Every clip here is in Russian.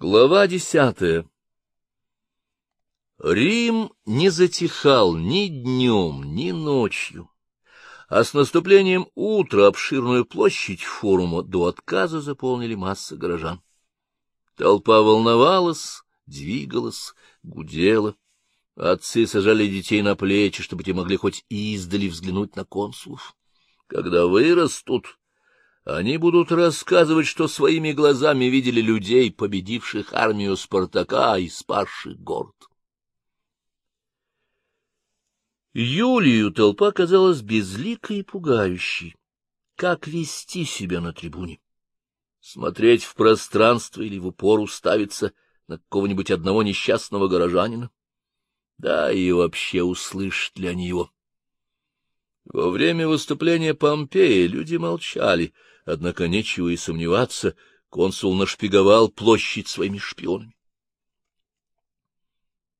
Глава десятая Рим не затихал ни днем, ни ночью, а с наступлением утра обширную площадь форума до отказа заполнили масса горожан. Толпа волновалась, двигалась, гудела. Отцы сажали детей на плечи, чтобы те могли хоть издали взглянуть на консулов. Когда вырастут, они будут рассказывать, что своими глазами видели людей, победивших армию Спартака и спасших город. Юлию толпа казалась безликой и пугающей. Как вести себя на трибуне? Смотреть в пространство или в упор уставиться на какого-нибудь одного несчастного горожанина? Да и вообще услышат ли они его? Во время выступления Помпея люди молчали, однако нечего и сомневаться, консул нашпиговал площадь своими шпионами.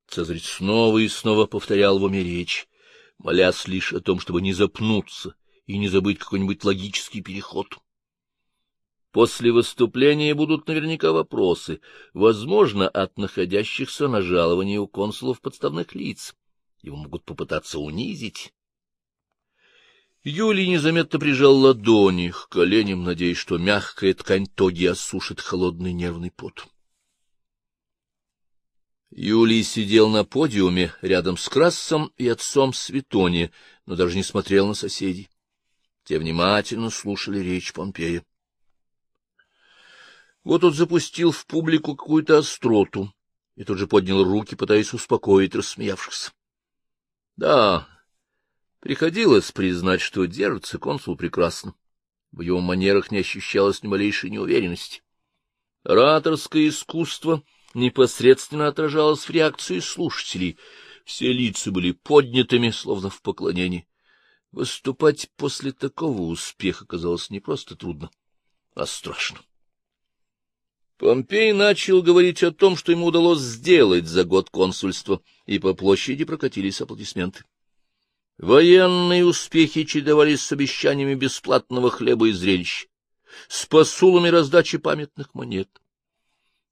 Цезарь снова и снова повторял в уме речь, молясь лишь о том, чтобы не запнуться и не забыть какой-нибудь логический переход. После выступления будут наверняка вопросы, возможно, от находящихся на жаловании у консулов подставных лиц. Его могут попытаться унизить. Юлий незаметно прижал ладони к коленям, надеясь, что мягкая ткань тоги осушит холодный нервный пот. Юлий сидел на подиуме рядом с Крассом и отцом Светония, но даже не смотрел на соседей. Те внимательно слушали речь Помпея. Вот он запустил в публику какую-то остроту и тут же поднял руки, пытаясь успокоить рассмеявшихся. Да, приходилось признать, что держится консул прекрасно. В его манерах не ощущалось ни малейшей неуверенности. Ораторское искусство — непосредственно отражалось в реакции слушателей. Все лица были поднятыми, словно в поклонении. Выступать после такого успеха казалось не просто трудно, а страшно. Помпей начал говорить о том, что ему удалось сделать за год консульства, и по площади прокатились аплодисменты. Военные успехи чередовались с обещаниями бесплатного хлеба и зрелищ, с посулами раздачи памятных монет.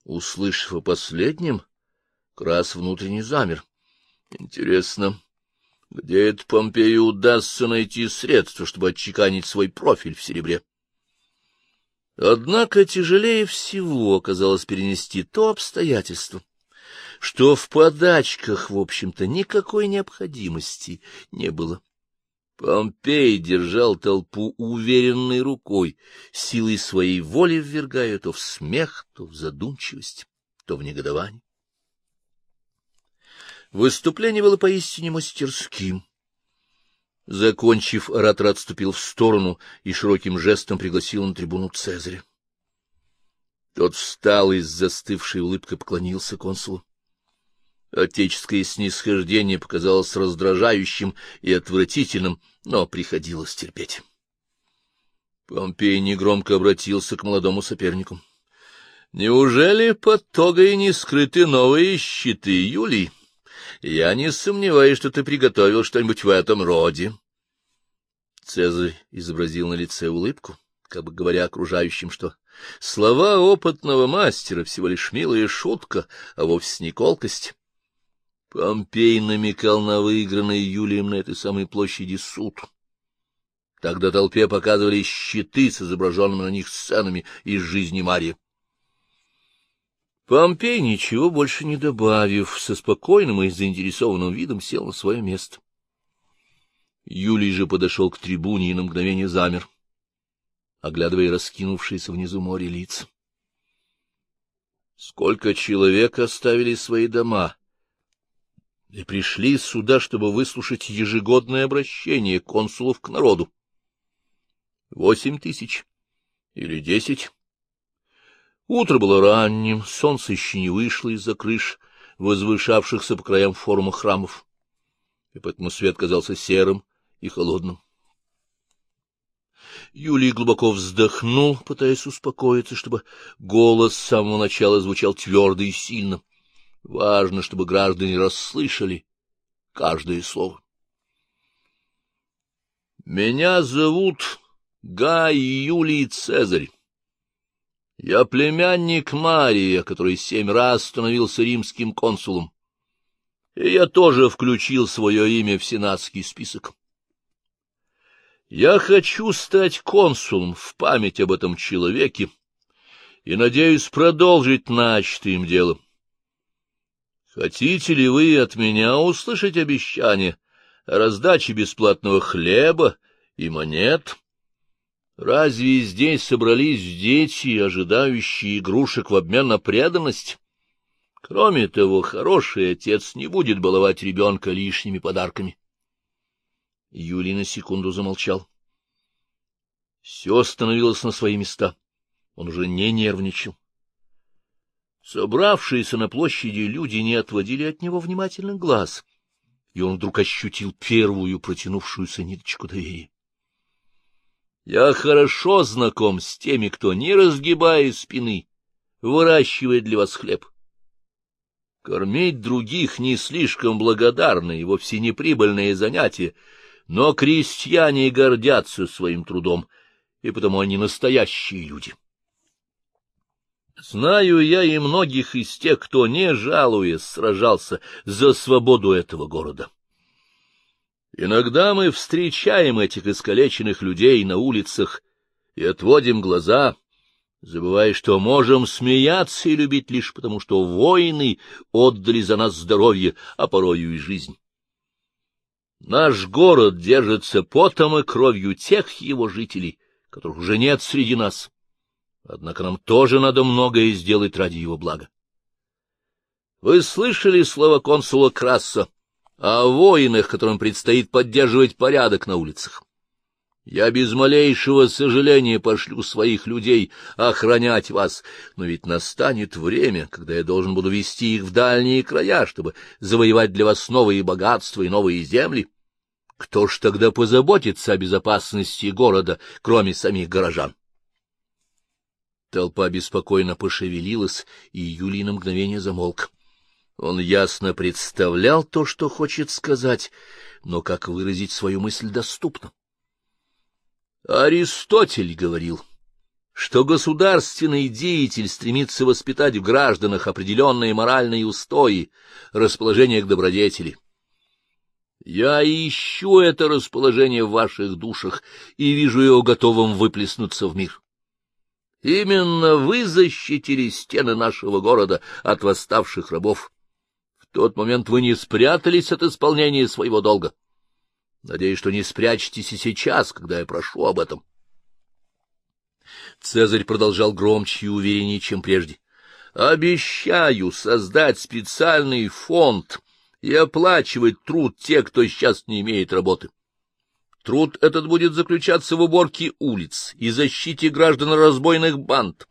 Услышав о последнем, Крас внутренне замер. Интересно, где это Помпею удастся найти средства, чтобы отчеканить свой профиль в серебре? Однако тяжелее всего оказалось перенести то обстоятельство, что в подачках, в общем-то, никакой необходимости не было. Помпей держал толпу уверенной рукой, силой своей воли ввергая то в смех, то в задумчивость, то в негодование. Выступление было поистине мастерским. Закончив, оратор отступил в сторону и широким жестом пригласил на трибуну Цезаря. Тот встал и с застывшей улыбкой поклонился консулу. Отеческое снисхождение показалось раздражающим и отвратительным, но приходилось терпеть. Помпей негромко обратился к молодому сопернику. — Неужели под тогой не скрыты новые щиты, Юлий? Я не сомневаюсь, что ты приготовил что-нибудь в этом роде. Цезарь изобразил на лице улыбку, как бы говоря окружающим, что слова опытного мастера всего лишь милая шутка, а вовсе не колкость. Помпей намекал на выигранный Юлием на этой самой площади суд. Тогда толпе показывали щиты с изображенными на них сценами из жизни Марии. Помпей, ничего больше не добавив, со спокойным и заинтересованным видом сел на свое место. Юлий же подошел к трибуне и на мгновение замер, оглядывая раскинувшиеся внизу море лиц. Сколько человек оставили свои дома и пришли сюда, чтобы выслушать ежегодное обращение консулов к народу. Восемь тысяч или десять. Утро было ранним, солнце еще не вышло из-за крыш, возвышавшихся по краям форума храмов, и поэтому свет казался серым и холодным. Юлий глубоко вздохнул, пытаясь успокоиться, чтобы голос с самого начала звучал твердо и сильно. Важно, чтобы граждане расслышали каждое слово. Меня зовут Гай Юлий Цезарь. Я племянник Мария, который семь раз становился римским консулом. И я тоже включил свое имя в сенатский список. Я хочу стать консулом в память об этом человеке и надеюсь продолжить начатое им дело. Хотите ли вы от меня услышать обещание о раздаче бесплатного хлеба и монет? Разве здесь собрались дети, ожидающие игрушек в обмен на преданность? Кроме того, хороший отец не будет баловать ребенка лишними подарками. Юлий на секунду замолчал. Все становилось на свои места. Он уже не нервничал. Собравшиеся на площади люди не отводили от него внимательных глаз, и он вдруг ощутил первую протянувшуюся ниточку доверия. Я хорошо знаком с теми, кто, не разгибая спины, выращивает для вас хлеб. Кормить других не слишком благодарное и вовсе не прибыльное занятие, но крестьяне гордятся своим трудом, и потому они настоящие люди. Знаю я и многих из тех, кто, не жалуясь, сражался за свободу этого города. Иногда мы встречаем этих искалеченных людей на улицах и отводим глаза, забывая, что можем смеяться и любить лишь потому, что воины отдали за нас здоровье, а порою и жизнь. Наш город держится потом и кровью тех его жителей, которых уже нет среди нас. Однако нам тоже надо многое сделать ради его блага. Вы слышали слово консула Краса о воинах, которым предстоит поддерживать порядок на улицах. Я без малейшего сожаления пошлю своих людей охранять вас, но ведь настанет время, когда я должен буду вести их в дальние края, чтобы завоевать для вас новые богатства и новые земли. Кто ж тогда позаботится о безопасности города, кроме самих горожан? Толпа беспокойно пошевелилась, и Юлий на мгновение замолк. Он ясно представлял то, что хочет сказать, но как выразить свою мысль доступно. Аристотель говорил, что государственный деятель стремится воспитать в гражданах определенные моральные устои, расположение к добродетели. Я ищу это расположение в ваших душах и вижу его готовым выплеснуться в мир. Именно вы защитили стены нашего города от восставших рабов тот момент вы не спрятались от исполнения своего долга. Надеюсь, что не спрячетесь и сейчас, когда я прошу об этом. Цезарь продолжал громче и увереннее, чем прежде. Обещаю создать специальный фонд и оплачивать труд тех, кто сейчас не имеет работы. Труд этот будет заключаться в уборке улиц и защите граждан разбойных банд,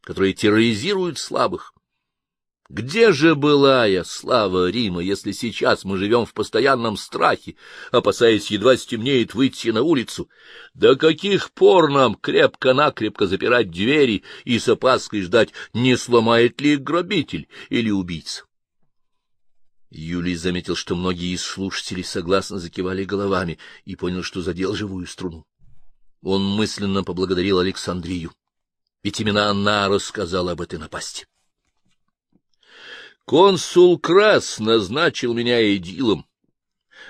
которые терроризируют слабых. Где же была я, слава Рима, если сейчас мы живем в постоянном страхе, опасаясь, едва стемнеет, выйти на улицу? До каких пор нам крепко-накрепко запирать двери и с опаской ждать, не сломает ли грабитель или убийца? Юлий заметил, что многие из слушателей согласно закивали головами и понял, что задел живую струну. Он мысленно поблагодарил Александрию, ведь именно она рассказала об этой напасти. Консул Крас назначил меня эдилом,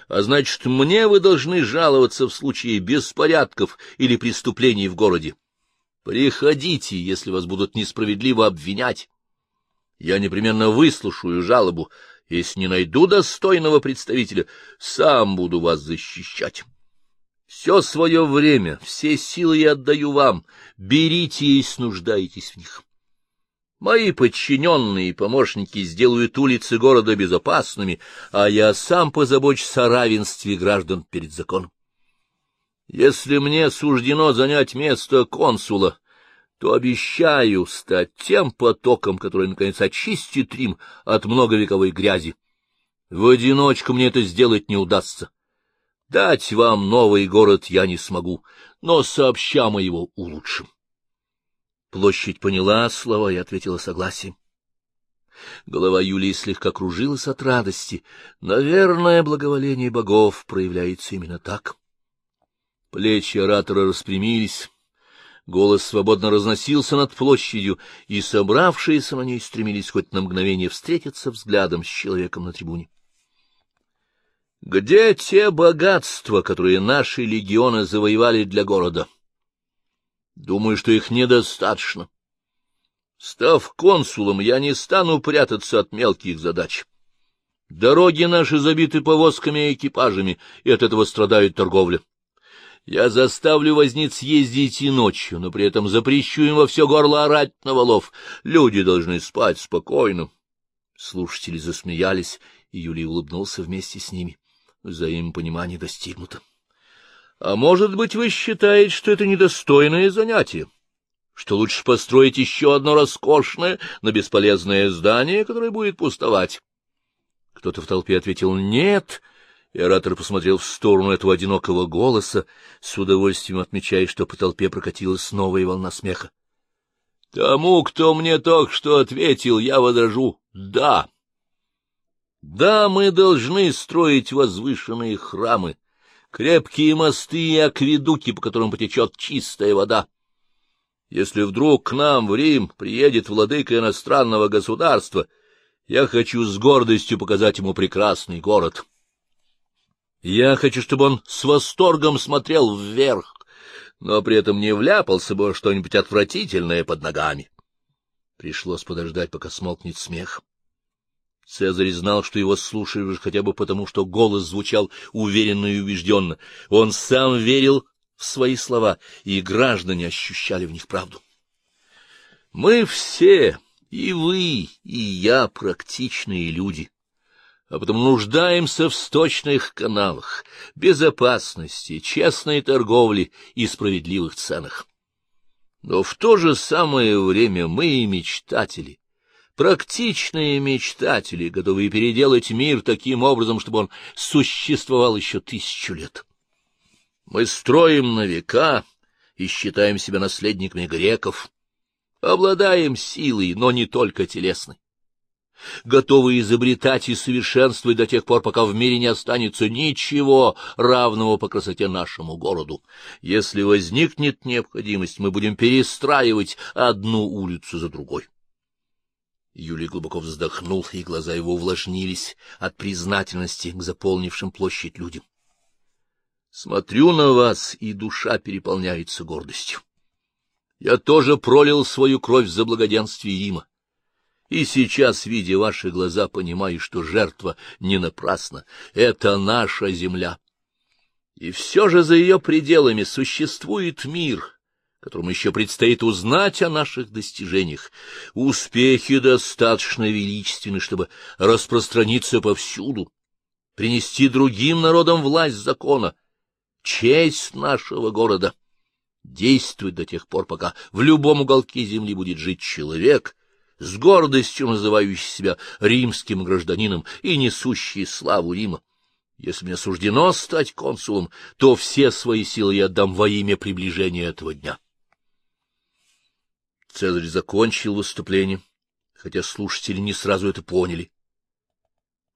а значит, мне вы должны жаловаться в случае беспорядков или преступлений в городе. Приходите, если вас будут несправедливо обвинять. Я непременно выслушаю жалобу. Если не найду достойного представителя, сам буду вас защищать. Все свое время, все силы я отдаю вам. Берите, если нуждаетесь в них. Мои подчиненные и помощники сделают улицы города безопасными, а я сам позабочусь о равенстве граждан перед законом. Если мне суждено занять место консула, то обещаю стать тем потоком, который, наконец, очистит Рим от многовековой грязи. В одиночку мне это сделать не удастся. Дать вам новый город я не смогу, но сообща мы его улучшим. Площадь поняла слова и ответила согласием. Голова Юлии слегка кружилась от радости. Наверное, благоволение богов проявляется именно так. Плечи оратора распрямились, Голос свободно разносился над площадью, и собравшиеся на ней стремились хоть на мгновение встретиться взглядом с человеком на трибуне. Где те богатства, которые наши легионы завоевали для города? Думаю, что их недостаточно. Став консулом, я не стану прятаться от мелких задач. Дороги наши забиты повозками и экипажами, и от этого страдает торговля. Я заставлю возниц ездить и ночью, но при этом запрещу им во все горло орать на валов. Люди должны спать спокойно. Слушатели засмеялись, и Юлий улыбнулся вместе с ними. Взаимопонимание достигнуто. — А может быть, вы считаете, что это недостойное занятие? Что лучше построить еще одно роскошное, но бесполезное здание, которое будет пустовать? Кто-то в толпе ответил «нет», и оратор посмотрел в сторону этого одинокого голоса, с удовольствием отмечая, что по толпе прокатилась новая волна смеха. — Тому, кто мне только что ответил, я возражу «да». Да, мы должны строить возвышенные храмы, крепкие мосты и акведуки, по которым потечет чистая вода. Если вдруг к нам в Рим приедет владыка иностранного государства, я хочу с гордостью показать ему прекрасный город. Я хочу, чтобы он с восторгом смотрел вверх, но при этом не вляпался бы что-нибудь отвратительное под ногами. Пришлось подождать, пока смолкнет смех. Цезарь знал, что его слушают хотя бы потому, что голос звучал уверенно и убежденно. Он сам верил в свои слова, и граждане ощущали в них правду. Мы все, и вы, и я, практичные люди а потому нуждаемся в сточных каналах, безопасности, честной торговле и справедливых ценах. Но в то же самое время мы и мечтатели, практичные мечтатели, готовые переделать мир таким образом, чтобы он существовал еще тысячу лет. Мы строим на века и считаем себя наследниками греков, обладаем силой, но не только телесной готовы изобретать и совершенствовать до тех пор, пока в мире не останется ничего равного по красоте нашему городу. Если возникнет необходимость, мы будем перестраивать одну улицу за другой. Юлий глубоко вздохнул, и глаза его увлажнились от признательности к заполнившим площадь людям. Смотрю на вас, и душа переполняется гордостью. Я тоже пролил свою кровь за благоденствие Рима. И сейчас, видя ваши глаза, понимаю, что жертва не напрасна. Это наша земля. И все же за ее пределами существует мир, которому еще предстоит узнать о наших достижениях. Успехи достаточно величественны, чтобы распространиться повсюду, принести другим народам власть закона, честь нашего города. Действует до тех пор, пока в любом уголке земли будет жить человек — с гордостью называющий себя римским гражданином и несущий славу Рима. Если мне суждено стать консулом, то все свои силы я отдам во имя приближения этого дня. Цезарь закончил выступление, хотя слушатели не сразу это поняли.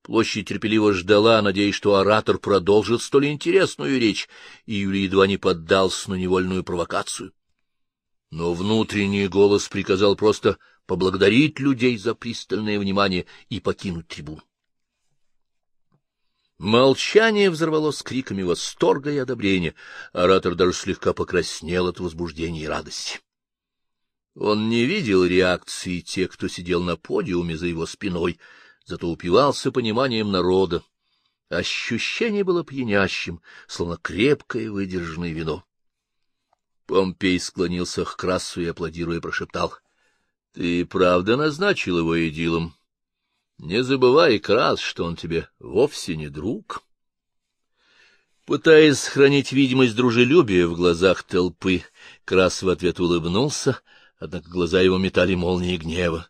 Площадь терпеливо ждала, надеясь, что оратор продолжит столь интересную речь, и Юлий едва не поддался на невольную провокацию. Но внутренний голос приказал просто поблагодарить людей за пристальное внимание и покинуть трибуну. Молчание взорвалось криками восторга и одобрения. Оратор даже слегка покраснел от возбуждения и радости. Он не видел реакции тех, кто сидел на подиуме за его спиной, зато упивался пониманием народа. Ощущение было пьянящим, словно крепкое выдержанное вино. Помпей склонился к Красу и, аплодируя, прошептал. Ты правда назначил его идилом? Не забывай, Крас, что он тебе вовсе не друг. Пытаясь сохранить видимость дружелюбия в глазах толпы, Крас в ответ улыбнулся, однако глаза его метали молнии гнева.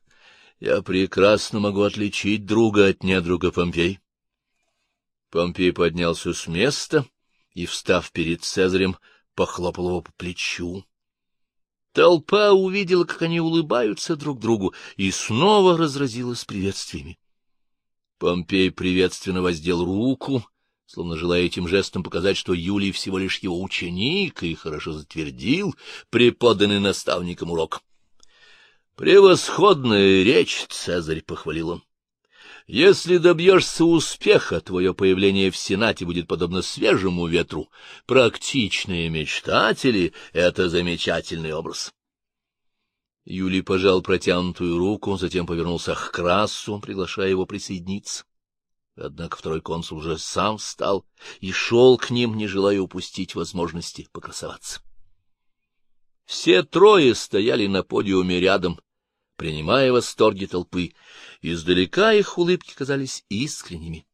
Я прекрасно могу отличить друга от недруга Помпей. Помпей поднялся с места и, встав перед Цезарем, похлопал его по плечу. Толпа увидела, как они улыбаются друг другу, и снова разразилась приветствиями. Помпей приветственно воздел руку, словно желая этим жестом показать, что Юлий всего лишь его ученик и хорошо затвердил преподанный наставником урок. «Превосходная речь, Цезарь!» — похвалил он. Если добьешься успеха, твое появление в Сенате будет подобно свежему ветру. Практичные мечтатели — это замечательный образ. Юлий пожал протянутую руку, затем повернулся к Красу, приглашая его присоединиться. Однако второй консул уже сам встал и шел к ним, не желая упустить возможности покрасоваться. Все трое стояли на подиуме рядом, принимая восторги толпы. Издалека их улыбки казались искренними.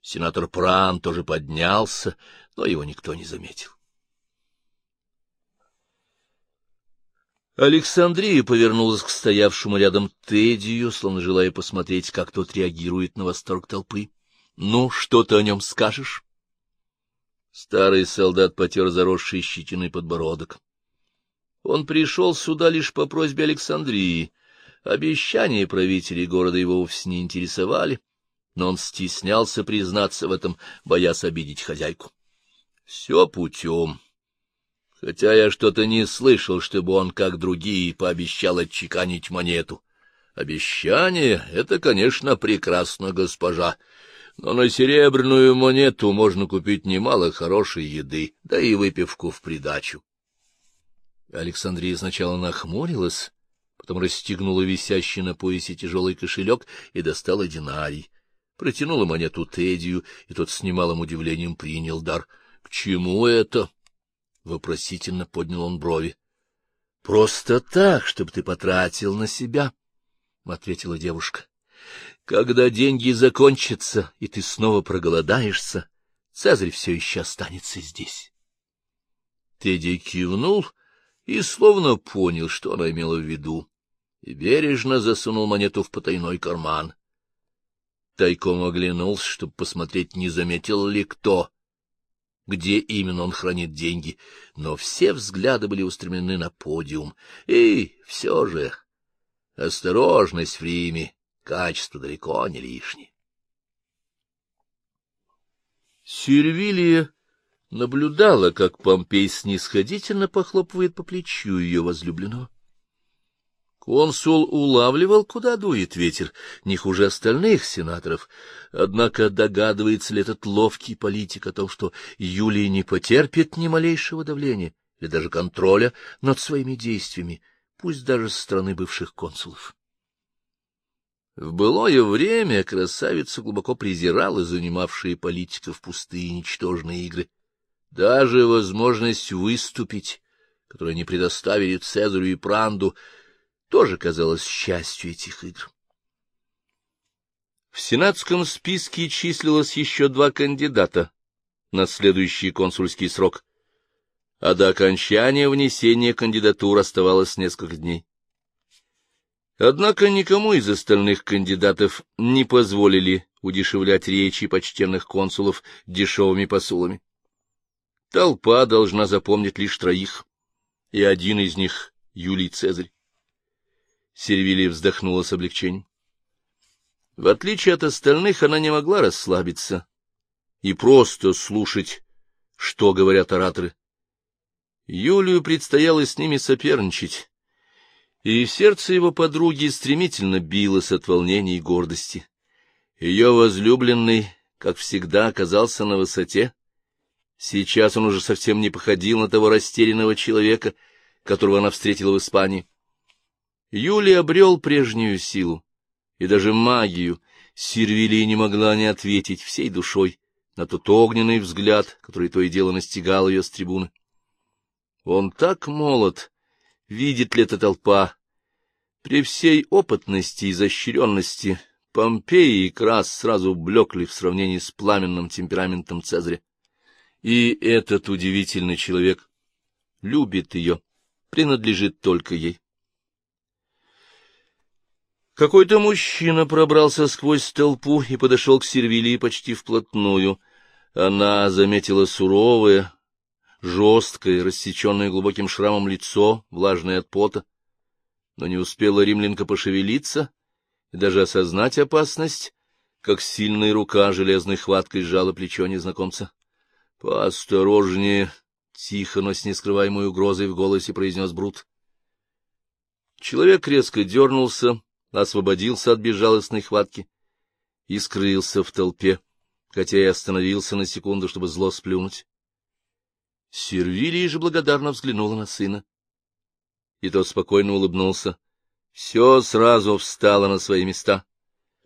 Сенатор Пран тоже поднялся, но его никто не заметил. Александрия повернулась к стоявшему рядом Тедию, словно желая посмотреть, как тот реагирует на восторг толпы. — Ну, что ты о нем скажешь? Старый солдат потер заросший щетиной подбородок. Он пришел сюда лишь по просьбе Александрии. Обещания правителей города его вовсе не интересовали, но он стеснялся признаться в этом, боясь обидеть хозяйку. — Все путем хотя я что-то не слышал, чтобы он, как другие, пообещал отчеканить монету. Обещание — это, конечно, прекрасно, госпожа, но на серебряную монету можно купить немало хорошей еды, да и выпивку в придачу. Александрия сначала нахмурилась, потом расстегнула висящий на поясе тяжелый кошелек и достала динарий. Протянула монету Тедию, и тот с немалым удивлением принял дар. — К чему это? Вопросительно поднял он брови. — Просто так, чтобы ты потратил на себя, — ответила девушка. — Когда деньги закончатся, и ты снова проголодаешься, Цезарь все еще останется здесь. Тедди кивнул и словно понял, что она имела в виду, и бережно засунул монету в потайной карман. Тайком оглянулся, чтобы посмотреть, не заметил ли кто, где именно он хранит деньги, но все взгляды были устремлены на подиум. И все же осторожность в Риме, качество далеко не лишнее. Сервилия наблюдала, как Помпей снисходительно похлопывает по плечу ее возлюбленного. Консул улавливал, куда дует ветер, не хуже остальных сенаторов. Однако догадывается ли этот ловкий политик о том, что Юлия не потерпит ни малейшего давления или даже контроля над своими действиями, пусть даже со стороны бывших консулов? В былое время красавица глубоко презирала занимавшие политиков пустые ничтожные игры. Даже возможность выступить, которую они предоставили Цезарю и Пранду, тоже казалось счастью этих игр. В сенатском списке числилось еще два кандидата на следующий консульский срок, а до окончания внесения кандидатур оставалось несколько дней. Однако никому из остальных кандидатов не позволили удешевлять речи почтенных консулов дешевыми посулами. Толпа должна запомнить лишь троих, и один из них — Юлий Цезарь. Сервилия вздохнула с облегчением. В отличие от остальных, она не могла расслабиться и просто слушать, что говорят ораторы. Юлию предстояло с ними соперничать, и сердце его подруги стремительно билось от волнения и гордости. Ее возлюбленный, как всегда, оказался на высоте. Сейчас он уже совсем не походил на того растерянного человека, которого она встретила в Испании. Юлий обрел прежнюю силу, и даже магию Сервилия не могла не ответить всей душой на тот огненный взгляд, который то и дело настигал ее с трибуны. Он так молод, видит ли эта толпа? При всей опытности и изощренности Помпеи и Крас сразу блекли в сравнении с пламенным темпераментом Цезаря. И этот удивительный человек любит ее, принадлежит только ей. Какой-то мужчина пробрался сквозь толпу и подошел к Сервилии почти вплотную. Она заметила суровое, жесткое, рассеченное глубоким шрамом лицо, влажное от пота. Но не успела римлянка пошевелиться и даже осознать опасность, как сильная рука железной хваткой сжала плечо незнакомца. — Поосторожнее! — тихо, но с нескрываемой угрозой в голосе произнес Брут. Человек резко дернулся, освободился от безжалостной хватки и скрылся в толпе, хотя и остановился на секунду, чтобы зло сплюнуть. Сервилия же благодарно взглянула на сына. И тот спокойно улыбнулся. Все сразу встало на свои места.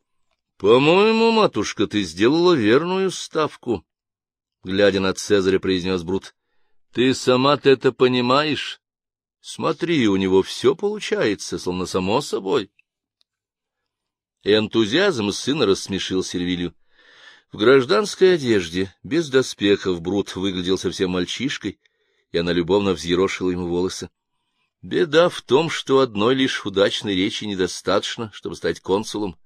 — По-моему, матушка, ты сделала верную ставку, — глядя на Цезаря, произнес Брут. — Ты сама-то это понимаешь? Смотри, у него все получается, словно само собой. Энтузиазм сына рассмешил Сервилью. В гражданской одежде, без доспехов, Брут выглядел совсем мальчишкой, и она любовно взъерошила ему волосы. Беда в том, что одной лишь удачной речи недостаточно, чтобы стать консулом.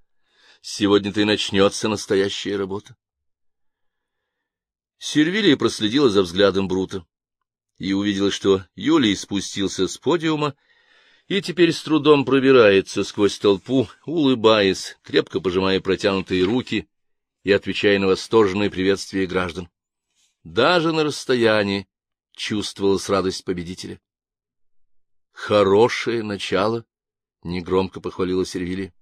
Сегодня-то и начнется настоящая работа. Сервилия проследила за взглядом Брута и увидела, что Юлий спустился с подиума и теперь с трудом пробирается сквозь толпу, улыбаясь, крепко пожимая протянутые руки и отвечая на восторженные приветствия граждан. Даже на расстоянии чувствовалась радость победителя. — Хорошее начало, — негромко похвалила Сервилия.